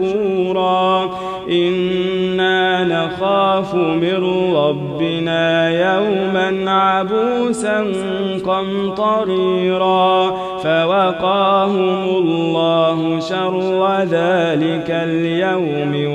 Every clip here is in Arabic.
شكورا إنا نخاف من ربنا يوما عبوسا قمطريرا. فوقاهم الله شر ذلك اليوم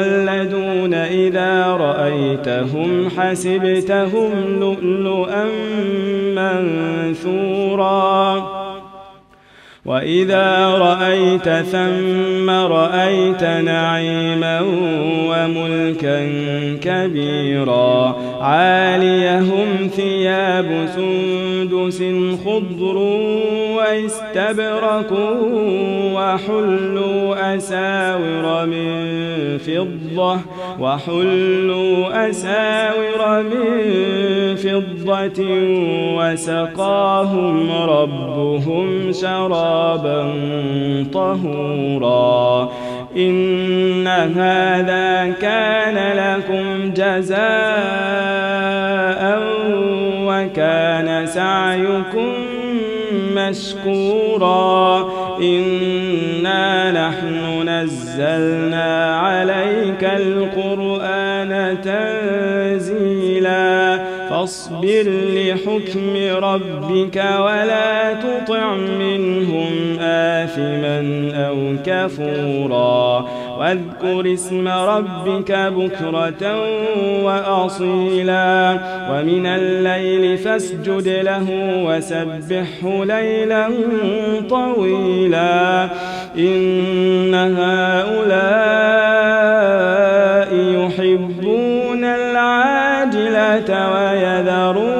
مخلدون إذا رأيتهم حسبتهم لؤلؤا منثورا. وإذا رأيت ثم رأيت نعيما وملكا كبيرا عاليهم ثياب سندس خضر واستبرق وحلوا أساور من فضة وحلوا أساور من فضة وسقاهم ربهم شرابا طهورا. إن هذا كان لكم جزاء وكان سعيكم مشكورا. إنا نحن نزلنا عليك القرآن تنزيلا. فاصبر لحكم ربك ولا تطع منهم آثما أو كفورا واذكر اسم ربك بكرة وأصيلا ومن الليل فاسجد له وسبحه ليلا طويلا إن هؤلاء يحبون العاجلة ويذرون